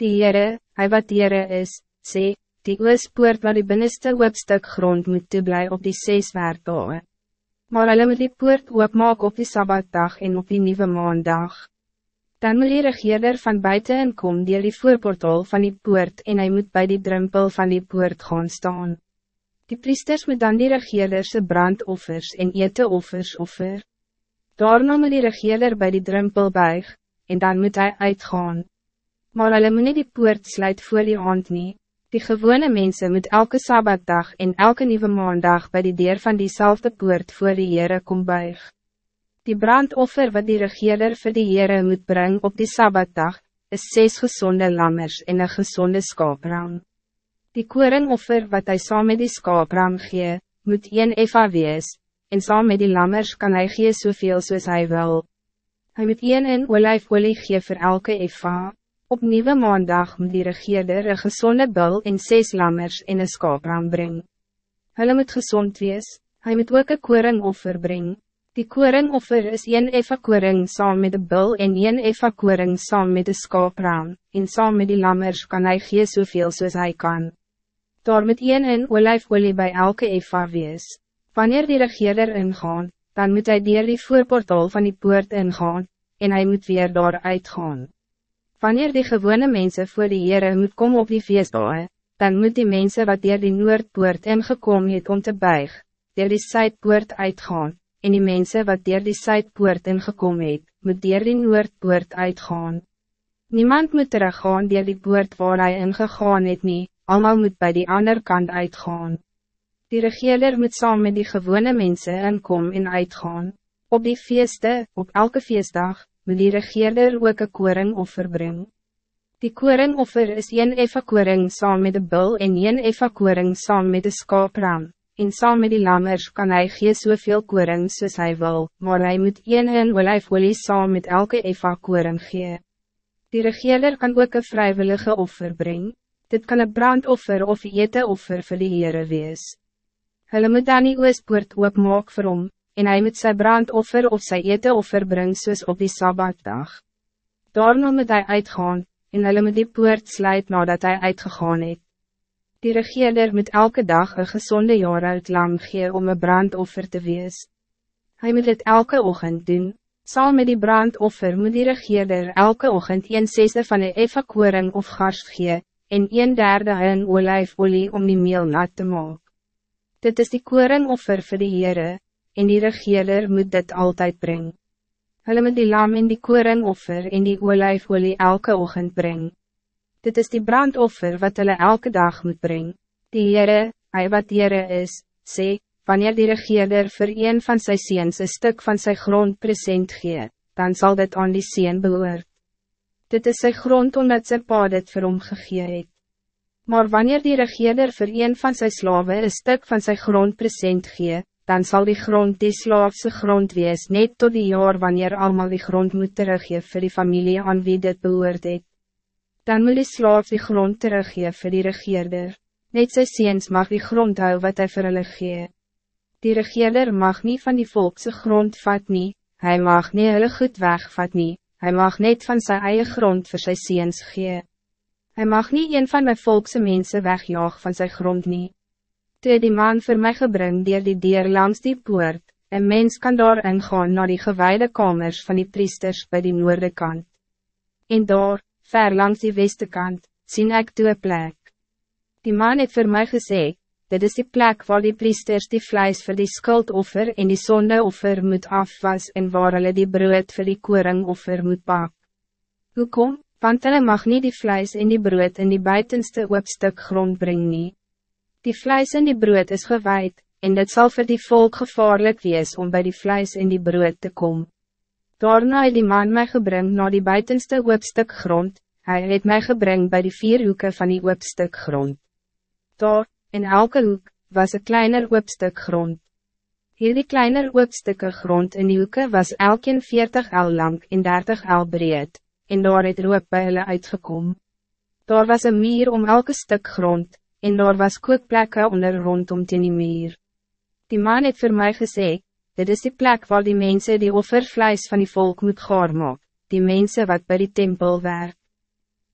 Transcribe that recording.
Die Heere, hy wat Heere is, sê, die oospoort waar die binnenste hoopstuk grond moet toeblij op die zes werkdagen. Maar hulle moet die poort oopmaak op die Sabbatdag en op die nieuwe maandag. Dan moet die regeerder van buiten en kom dier die voorportaal van die poort en hij moet bij die drempel van die poort gaan staan. Die priesters moet dan die regeerderse brandoffers en eteoffers offer. Daarna moet die regeerder bij die drempel buig, en dan moet hij uitgaan. Maar hulle moet nie die poort sluit voor die hand nie. Die gewone mensen moet elke Sabbatdag en elke nieuwe maandag bij die deur van diezelfde poort voor die Heere kom buig. Die brandoffer wat die regeerder voor die Heere moet brengen op die Sabbatdag, is zes gezonde lammers en een gezonde skaapram. Die koringoffer wat hij saam met die skaapram gee, moet een eva wees, en saam met die lammers kan hij gee soveel soos hy wil. Hij moet een in olijfolie gee voor elke eva. Op nieuwe maandag moet die regeerder een gezonde bul en zes lammers en een skaapram bring. Hulle moet gezond wees, hy moet ook een koringoffer bring. Die koringoffer is een eva koring saam met de bul en een eva koring saam met de skaapram, en saam met die lammers kan hy gee soveel soos hy kan. Daar moet een in olijfolie bij elke eva wees. Wanneer die regeerder ingaan, dan moet hij dier die voorportaal van die poort ingaan, en hij moet weer daar uitgaan. Wanneer die gewone mensen voor die Heere moet komen op die feestdagen, dan moet die mensen wat dier die Noordpoort ingekom het om te buig, dier die Zuidpoort uitgaan, en die mensen wat dier die Zuidpoort ingekom het, moet dier die Noordpoort uitgaan. Niemand moet teruggaan dier die poort waar hij ingegaan het nie, allemaal moet bij die andere kant uitgaan. Die regeerder moet saam met die gewone mensen inkom en uitgaan. Op die feeste, op elke feestdag, moet die regeerder ook een koringoffer bring. Die koringoffer is een eva koring saam met de bul en een eva koring saam met de skaapram, en saam met die lammers kan hij gee soveel koring soos hy wil, maar hij moet een en olijfolie saam met elke eva koring gee. Die regeerder kan ook een vrijwillige offer brengen. Dit kan een brandoffer of ete offer vir die Heere wees. Hulle moet dan die oospoort oopmaak vir hom, en hij met zijn brandoffer of zijn eteoffer brengt soos op die Sabbatdag. Daarna moet hij uitgaan, en hulle moet die poort sluit nadat hij uitgegaan het. Die regeerder moet elke dag een gezonde jaar uit lam gee om een brandoffer te wees. Hij moet het elke ochtend doen, saam met die brandoffer moet die regeerder elke ochtend een zesde van een evakuering of gars gee, en een derde een olijfolie om die meel nat te maken. Dit is die koringoffer voor de Heere, en die regeerder moet dit altijd brengen. Hulle moet die lam in die koringoffer en die olijfolie elke ochtend brengen. Dit is die brandoffer wat hulle elke dag moet brengen. Die Heere, hy wat Heere is, sê, wanneer die regeerder voor een van sy seens een stuk van zijn grond present gee, dan zal dit aan die seen behoort. Dit is sy grond omdat sy pa dit vir hom gegee het. Maar wanneer die regeerder voor een van zijn slaven een stuk van zijn grond present gee, dan zal die grond die slaafse grond wees net tot die jaar wanneer allemaal die grond moet teruggeven voor die familie aan wie dit behoort het. Dan moet die slaaf die grond teruggeven voor die regeerder. Net sy seens mag die grond hou wat hij vir hulle gee. Die regeerder mag niet van die volkse grond vat nie, hy mag nie hulle goed wegvat nie, hy mag net van zijn eigen grond voor sy seens gee. Hij mag niet een van mijn volkse mensen wegjaag van zijn grond niet. Toe die man voor mij gebring dier die dier langs die poort, en mens kan daar ingaan naar die gewijde kamers van die priesters bij die noorde kant. En daar, ver langs die weste kant, sien ek toe plek. Die man het voor mij gezegd, dit is die plek waar die priesters die vlees voor die skuldoffer en die sondeoffer moet afwas en waar hulle die brood voor die koringoffer moet pak. Hoekom? Want hulle mag niet die vlees en die brood in die buitenste oopstuk grond brengen. nie. Die vlees en die brood is gewijd, en dit zal voor die volk gevaarlijk wees om bij die vlees en die brood te komen. Daarna het die man mij gebring naar die buitenste hoopstuk grond, hij het mij gebring bij die vier hoeken van die hoopstuk grond. Daar, in elke hoek, was een kleiner hoopstuk grond. Hier die kleiner hoopstukke grond in die hoeken was elkeen 40 el lang en 30 el breed, en daar het roop by hulle uitgekom. Daar was een meer om elke stuk grond, en daar was kookplekke onder rondom teen die meer. Die man het voor mij gezegd, dit is die plek waar die mensen die offervleis van die volk moet gaar maak, die mensen wat bij die tempel werk.